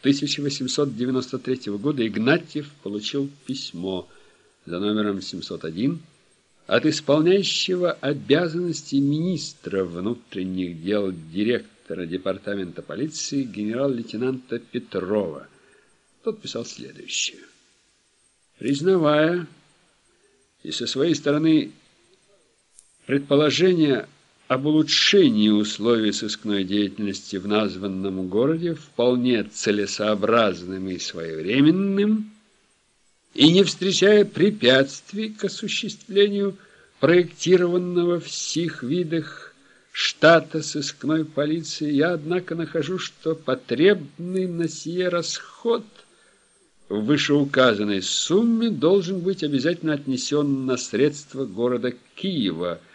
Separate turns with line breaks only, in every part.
1893 года Игнатьев получил письмо за номером 701 от исполняющего обязанности министра внутренних дел директора департамента полиции генерал-лейтенанта Петрова. Тот писал следующее. Признавая и со своей стороны предположение об улучшении условий сыскной деятельности в названном городе вполне целесообразным и своевременным, и не встречая препятствий к осуществлению проектированного в сих видах штата сыскной полиции, я, однако, нахожу, что потребный на сие расход в вышеуказанной сумме должен быть обязательно отнесен на средства города Киева –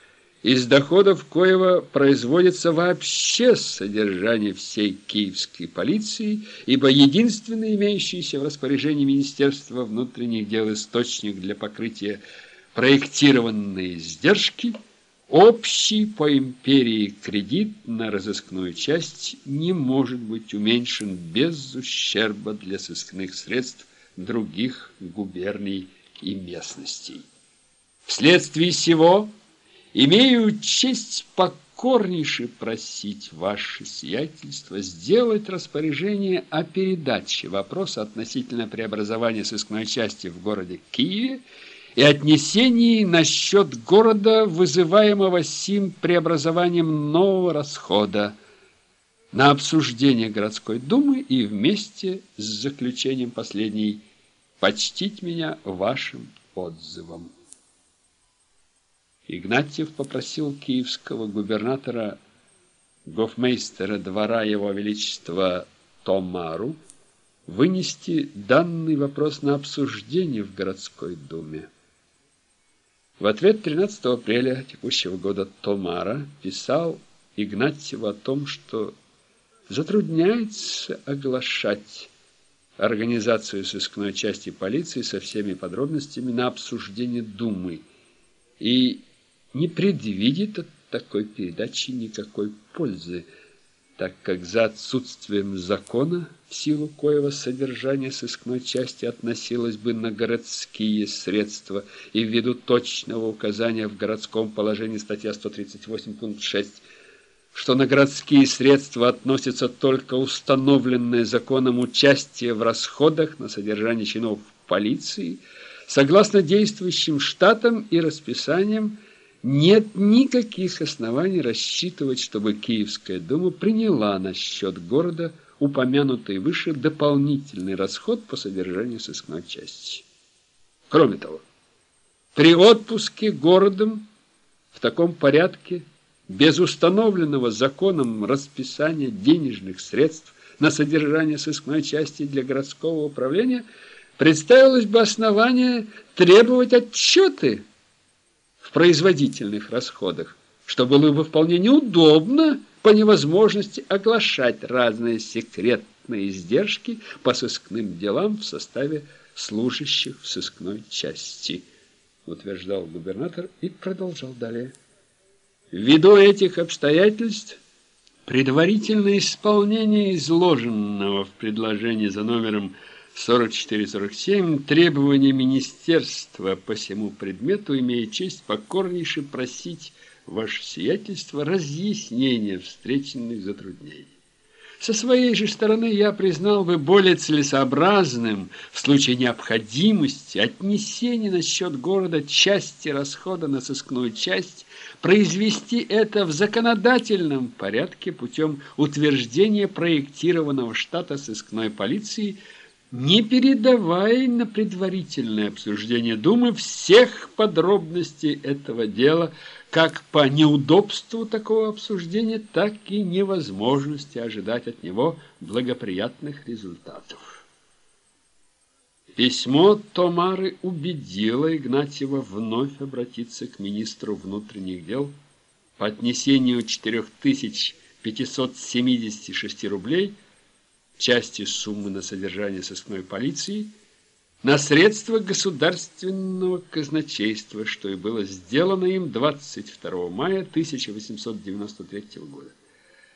из доходов коего производится вообще содержание всей киевской полиции, ибо единственный имеющийся в распоряжении Министерства внутренних дел источник для покрытия проектированной издержки общий по империи кредит на разыскную часть не может быть уменьшен без ущерба для сыскных средств других губерний и местностей. Вследствие сего Имею честь покорнейше просить ваше сиятельство сделать распоряжение о передаче вопроса относительно преобразования сыскной части в городе Киеве и отнесении на счет города, вызываемого сим преобразованием нового расхода, на обсуждение городской думы и вместе с заключением последней почтить меня вашим отзывом. Игнатьев попросил киевского губернатора гофмейстера двора его величества Томару вынести данный вопрос на обсуждение в городской думе. В ответ 13 апреля текущего года Томара писал Игнатьеву о том, что затрудняется оглашать организацию сыскной части полиции со всеми подробностями на обсуждение Думы и не предвидит от такой передачи никакой пользы, так как за отсутствием закона, в силу коего содержание сыскной части относилось бы на городские средства и ввиду точного указания в городском положении статья 138 пункт 6 что на городские средства относится только установленное законом участие в расходах на содержание чинов полиции, согласно действующим штатам и расписаниям, нет никаких оснований рассчитывать, чтобы Киевская дума приняла на счет города упомянутый выше дополнительный расход по содержанию сыскной части. Кроме того, при отпуске городом в таком порядке, без установленного законом расписания денежных средств на содержание сыскной части для городского управления, представилось бы основание требовать отчеты производительных расходах, что было бы вполне неудобно по невозможности оглашать разные секретные издержки по сыскным делам в составе служащих в сыскной части, утверждал губернатор и продолжал далее. Ввиду этих обстоятельств предварительное исполнение изложенного в предложении за номером 44-47 требования министерства по всему предмету имеет честь покорнейше просить ваше сиятельство разъяснения встреченных затруднений. Со своей же стороны я признал бы более целесообразным в случае необходимости отнесения на счет города части расхода на сыскную часть, произвести это в законодательном порядке путем утверждения проектированного штата сыскной полиции – не передавая на предварительное обсуждение Думы всех подробностей этого дела, как по неудобству такого обсуждения, так и невозможности ожидать от него благоприятных результатов. Письмо Томары убедило Игнатьева вновь обратиться к министру внутренних дел по отнесению 4576 рублей – части суммы на содержание сыскной полиции на средства государственного казначейства, что и было сделано им 22 мая 1893 года.